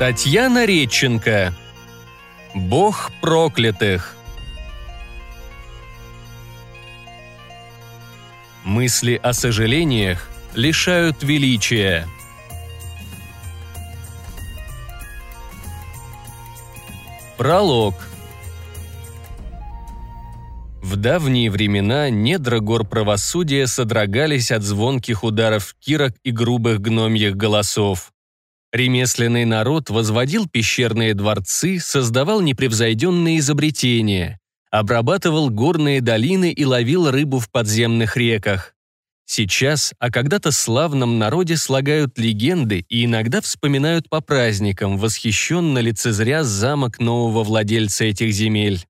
Татьяна Редченко. Бог проклятых. Мысли о сожалениях лишают величия. Пролог. В давние времена недра гор правосудия содрогались от звонких ударов кирок и грубых гномьих голосов. Ремесленный народ возводил пещерные дворцы, создавал непревзойденные изобретения, обрабатывал горные долины и ловил рыбу в подземных реках. Сейчас о когда-то славном народе слагают легенды и иногда вспоминают по праздникам, восхищенно лицезря замок нового владельца этих земель.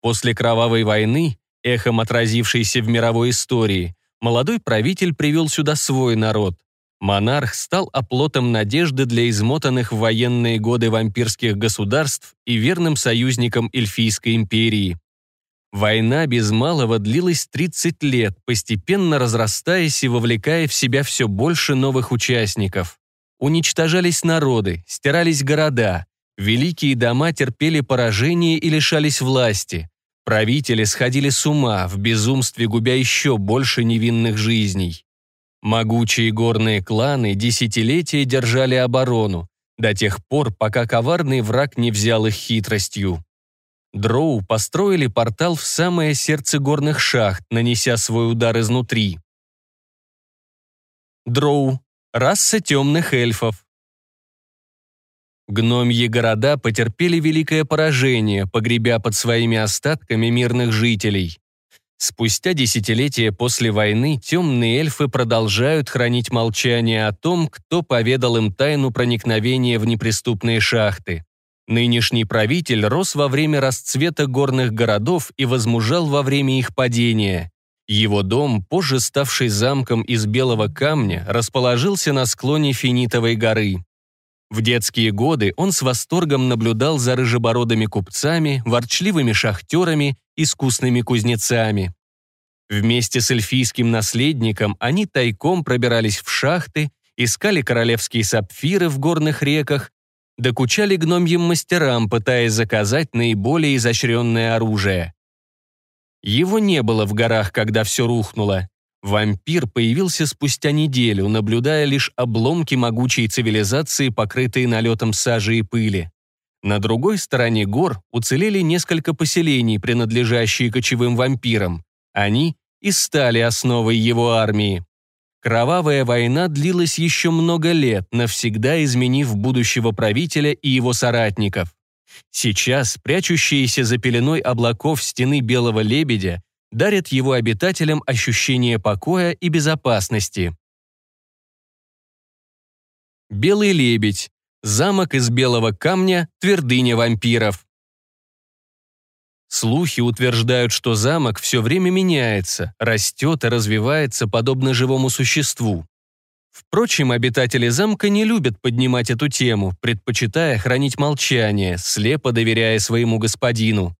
После кровавой войны, эхом отразившейся в мировой истории, молодой правитель привел сюда свой народ, Монарх стал оплотом надежды для измотанных в военные годы вампирских государств и верным союзником Эльфийской империи. Война без малого длилась 30 лет, постепенно разрастаясь и вовлекая в себя все больше новых участников. Уничтожались народы, стирались города, великие дома терпели поражение и лишались власти. Правители сходили с ума, в безумстве губя еще больше невинных жизней. Могучие горные кланы десятилетия держали оборону, до тех пор, пока коварный враг не взял их хитростью. Дроу построили портал в самое сердце горных шахт, нанеся свой удар изнутри. Дроу – раса темных эльфов. Гномьи города потерпели великое поражение, погребя под своими остатками мирных жителей. Спустя десятилетия после войны темные эльфы продолжают хранить молчание о том, кто поведал им тайну проникновения в неприступные шахты. Нынешний правитель рос во время расцвета горных городов и возмужал во время их падения. Его дом, позже ставший замком из белого камня, расположился на склоне Финитовой горы. В детские годы он с восторгом наблюдал за рыжебородыми купцами, ворчливыми шахтерами, искусными кузнецами. Вместе с эльфийским наследником они тайком пробирались в шахты, искали королевские сапфиры в горных реках, докучали гномьим мастерам, пытаясь заказать наиболее изощренное оружие. Его не было в горах, когда все рухнуло. Вампир появился спустя неделю, наблюдая лишь обломки могучей цивилизации, покрытые налетом сажи и пыли. На другой стороне гор уцелели несколько поселений, принадлежащие кочевым вампирам. Они и стали основой его армии. Кровавая война длилась еще много лет, навсегда изменив будущего правителя и его соратников. Сейчас, прячущиеся за пеленой облаков стены Белого Лебедя, дарят его обитателям ощущение покоя и безопасности. Белый лебедь. Замок из белого камня, твердыня вампиров. Слухи утверждают, что замок все время меняется, растет и развивается подобно живому существу. Впрочем, обитатели замка не любят поднимать эту тему, предпочитая хранить молчание, слепо доверяя своему господину.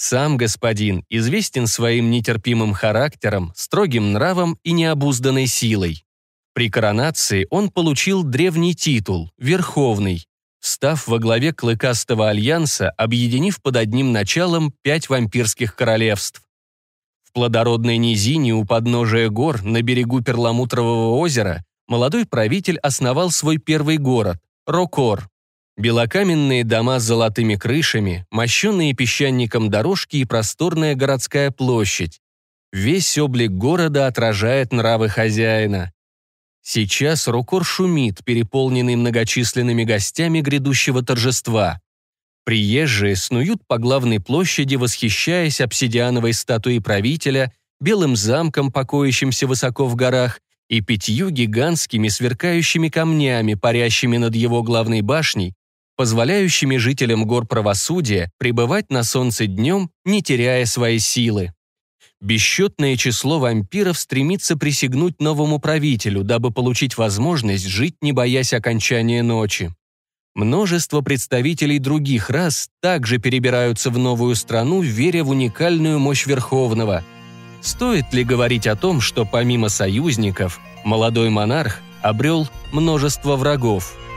Сам господин известен своим нетерпимым характером, строгим нравом и необузданной силой. При коронации он получил древний титул – Верховный, став во главе Клыкастого альянса, объединив под одним началом пять вампирских королевств. В плодородной низине у подножия гор на берегу Перламутрового озера молодой правитель основал свой первый город – Рокор. Белокаменные дома с золотыми крышами, мощенные песчаником дорожки и просторная городская площадь. Весь облик города отражает нравы хозяина. Сейчас Рукор шумит, переполненный многочисленными гостями грядущего торжества. Приезжие снуют по главной площади, восхищаясь обсидиановой статуей правителя, белым замком, покоящимся высоко в горах, и пятью гигантскими сверкающими камнями, парящими над его главной башней, позволяющими жителям гор правосудия пребывать на солнце днем, не теряя своей силы. Бесчетное число вампиров стремится присягнуть новому правителю, дабы получить возможность жить, не боясь окончания ночи. Множество представителей других рас также перебираются в новую страну, веря в уникальную мощь Верховного. Стоит ли говорить о том, что помимо союзников, молодой монарх обрел множество врагов –